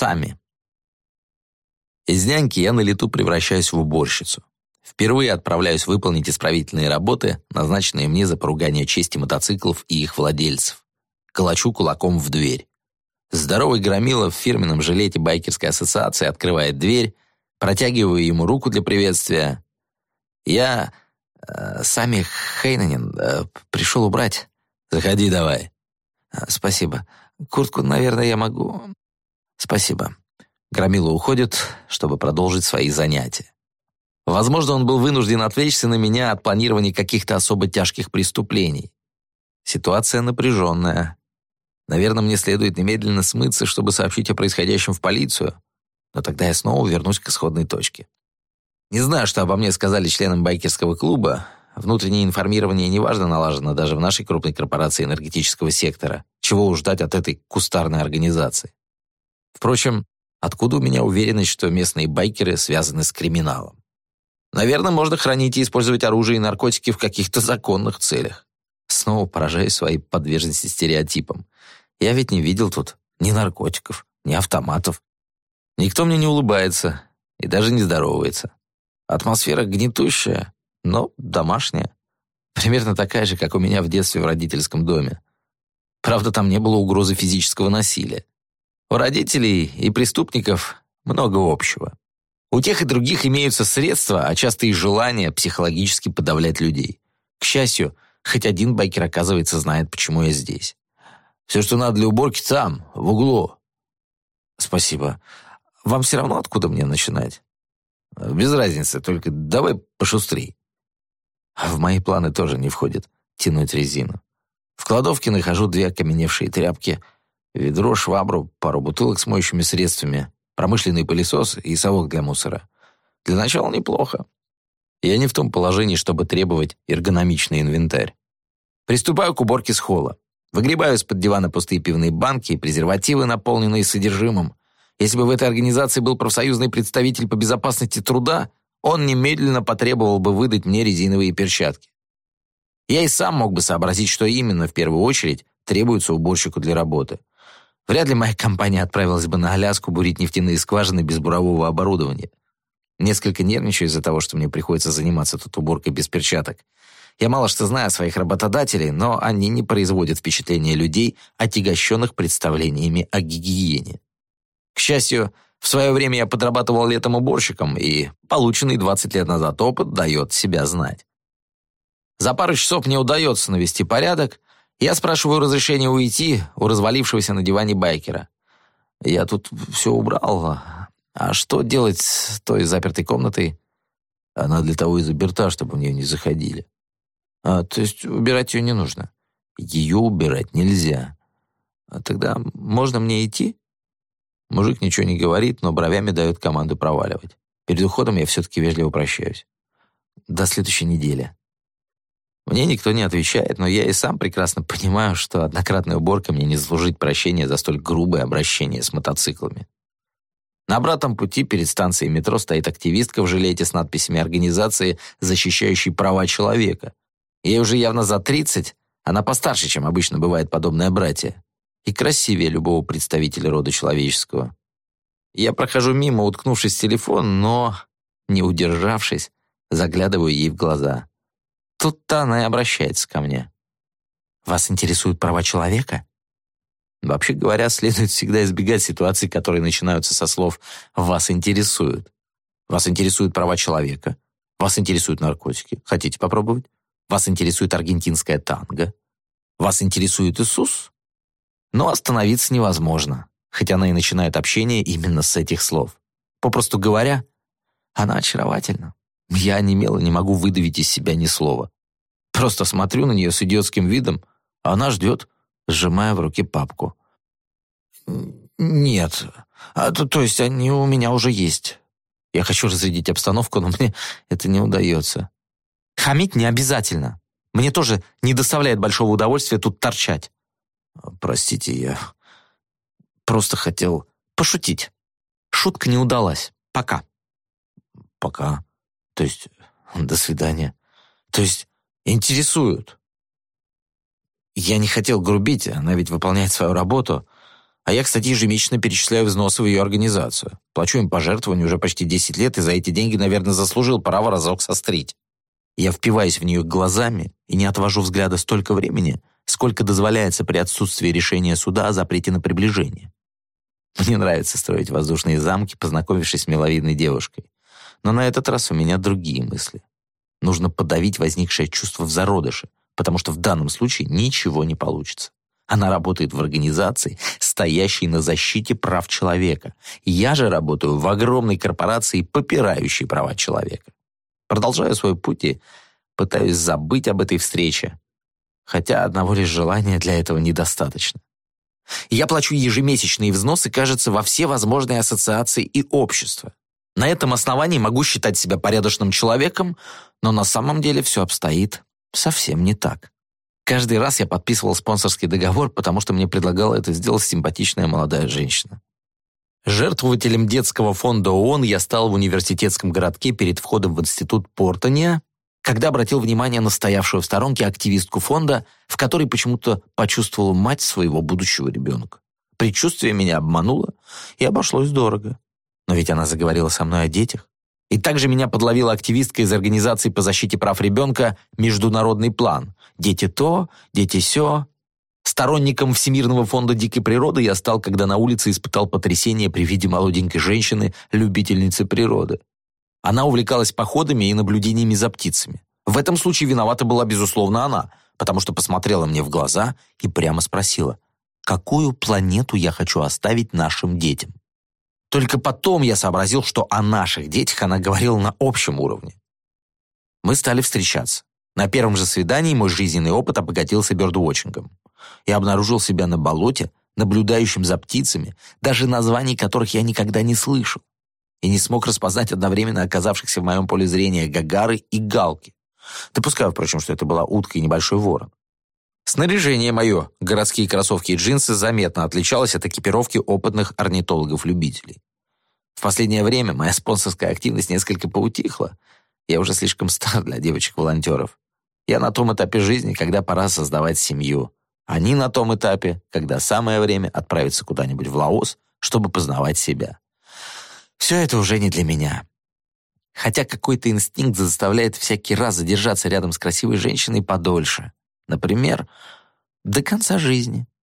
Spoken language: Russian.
Сами. Из няньки я на лету превращаюсь в уборщицу. Впервые отправляюсь выполнить исправительные работы, назначенные мне за поругание чести мотоциклов и их владельцев. Калачу кулаком в дверь. Здоровый громила в фирменном жилете байкерской ассоциации открывает дверь, протягиваю ему руку для приветствия. Я... Э, сами Хейнанин э, пришел убрать. Заходи давай. «Э, спасибо. Куртку, наверное, я могу... Спасибо. Громила уходит, чтобы продолжить свои занятия. Возможно, он был вынужден отвлечься на меня от планирования каких-то особо тяжких преступлений. Ситуация напряженная. Наверное, мне следует немедленно смыться, чтобы сообщить о происходящем в полицию. Но тогда я снова вернусь к исходной точке. Не знаю, что обо мне сказали членам байкерского клуба. Внутреннее информирование неважно налажено даже в нашей крупной корпорации энергетического сектора. Чего уж ждать от этой кустарной организации. Впрочем, откуда у меня уверенность, что местные байкеры связаны с криминалом? Наверное, можно хранить и использовать оружие и наркотики в каких-то законных целях. Снова поражаюсь своей подверженности стереотипам. Я ведь не видел тут ни наркотиков, ни автоматов. Никто мне не улыбается и даже не здоровается. Атмосфера гнетущая, но домашняя. Примерно такая же, как у меня в детстве в родительском доме. Правда, там не было угрозы физического насилия. У родителей и преступников много общего. У тех и других имеются средства, а часто и желание психологически подавлять людей. К счастью, хоть один байкер, оказывается, знает, почему я здесь. Все, что надо для уборки, там, в углу. Спасибо. Вам все равно, откуда мне начинать? Без разницы, только давай пошустрей. В мои планы тоже не входит тянуть резину. В кладовке нахожу две окаменевшие тряпки, ведро, швабру, пару бутылок с моющими средствами, промышленный пылесос и совок для мусора. Для начала неплохо. Я не в том положении, чтобы требовать эргономичный инвентарь. Приступаю к уборке с холла. Выгребаю из-под дивана пустые пивные банки и презервативы, наполненные содержимым. Если бы в этой организации был профсоюзный представитель по безопасности труда, он немедленно потребовал бы выдать мне резиновые перчатки. Я и сам мог бы сообразить, что именно в первую очередь требуется уборщику для работы. Вряд ли моя компания отправилась бы на Аляску бурить нефтяные скважины без бурового оборудования. Несколько нервничаю из-за того, что мне приходится заниматься тут уборкой без перчаток. Я мало что знаю о своих работодателей, но они не производят впечатления людей, отягощенных представлениями о гигиене. К счастью, в свое время я подрабатывал летом уборщиком, и полученный 20 лет назад опыт дает себя знать. За пару часов мне удается навести порядок, я спрашиваю разрешения уйти у развалившегося на диване байкера. Я тут все убрал. А что делать с той запертой комнатой? Она для того и заперта, чтобы в нее не заходили. А, то есть убирать ее не нужно? Ее убирать нельзя. А тогда можно мне идти? Мужик ничего не говорит, но бровями дает команду проваливать. Перед уходом я все-таки вежливо прощаюсь. До следующей недели. Мне никто не отвечает, но я и сам прекрасно понимаю, что однократная уборка мне не заслужить прощения за столь грубое обращение с мотоциклами. На обратном пути перед станцией метро стоит активистка в жилете с надписями организации, защищающей права человека. Ей уже явно за 30, она постарше, чем обычно бывает подобное братья, и красивее любого представителя рода человеческого. Я прохожу мимо, уткнувшись в телефон, но, не удержавшись, заглядываю ей в глаза. Тут-то она и обращается ко мне. «Вас интересуют права человека?» Вообще говоря, следует всегда избегать ситуаций, которые начинаются со слов «вас интересуют». Вас интересуют права человека, вас интересуют наркотики. Хотите попробовать? Вас интересует аргентинская танго. Вас интересует Иисус? Но остановиться невозможно, хотя она и начинает общение именно с этих слов. Попросту говоря, она очаровательна. Я немело не могу выдавить из себя ни слова. Просто смотрю на нее с идиотским видом, а она ждет, сжимая в руке папку. «Нет, а, то, то есть они у меня уже есть. Я хочу разрядить обстановку, но мне это не удается. Хамить не обязательно. Мне тоже не доставляет большого удовольствия тут торчать. Простите, я просто хотел пошутить. Шутка не удалась. Пока. Пока. То есть, до свидания. То есть, интересуют. Я не хотел грубить, она ведь выполняет свою работу. А я, кстати, ежемесячно перечисляю взносы в ее организацию. Плачу им пожертвования уже почти 10 лет, и за эти деньги, наверное, заслужил право разок сострить. Я впиваюсь в нее глазами и не отвожу взгляда столько времени, сколько дозволяется при отсутствии решения суда о запрете на приближение. Мне нравится строить воздушные замки, познакомившись с миловидной девушкой. Но на этот раз у меня другие мысли. Нужно подавить возникшее чувство в зародыше, потому что в данном случае ничего не получится. Она работает в организации, стоящей на защите прав человека. Я же работаю в огромной корпорации, попирающей права человека. Продолжаю свой путь и пытаюсь забыть об этой встрече, хотя одного лишь желания для этого недостаточно. Я плачу ежемесячные взносы, кажется, во все возможные ассоциации и общества. На этом основании могу считать себя порядочным человеком, но на самом деле все обстоит совсем не так. Каждый раз я подписывал спонсорский договор, потому что мне предлагала это сделать симпатичная молодая женщина. Жертвователем детского фонда ООН я стал в университетском городке перед входом в институт Портония, когда обратил внимание на стоявшую в сторонке активистку фонда, в которой почему-то почувствовал мать своего будущего ребенка. Предчувствие меня обмануло и обошлось дорого. Но ведь она заговорила со мной о детях. И также меня подловила активистка из Организации по защите прав ребенка «Международный план». Дети то, дети сё. Сторонником Всемирного фонда дикой природы я стал, когда на улице испытал потрясение при виде молоденькой женщины, любительницы природы. Она увлекалась походами и наблюдениями за птицами. В этом случае виновата была, безусловно, она, потому что посмотрела мне в глаза и прямо спросила, какую планету я хочу оставить нашим детям. Только потом я сообразил, что о наших детях она говорила на общем уровне. Мы стали встречаться. На первом же свидании мой жизненный опыт обогатился бёрдвотчингом. Я обнаружил себя на болоте, наблюдающим за птицами, даже названий которых я никогда не слышал, и не смог распознать одновременно оказавшихся в моем поле зрения гагары и галки. Допускаю, впрочем, что это была утка и небольшой ворон. Снаряжение мое, городские кроссовки и джинсы, заметно отличалось от экипировки опытных орнитологов-любителей. В последнее время моя спонсорская активность несколько поутихла. Я уже слишком стар для девочек-волонтеров. Я на том этапе жизни, когда пора создавать семью. Они на том этапе, когда самое время отправиться куда-нибудь в Лаос, чтобы познавать себя. Все это уже не для меня. Хотя какой-то инстинкт заставляет всякий раз задержаться рядом с красивой женщиной подольше. Например, до конца жизни,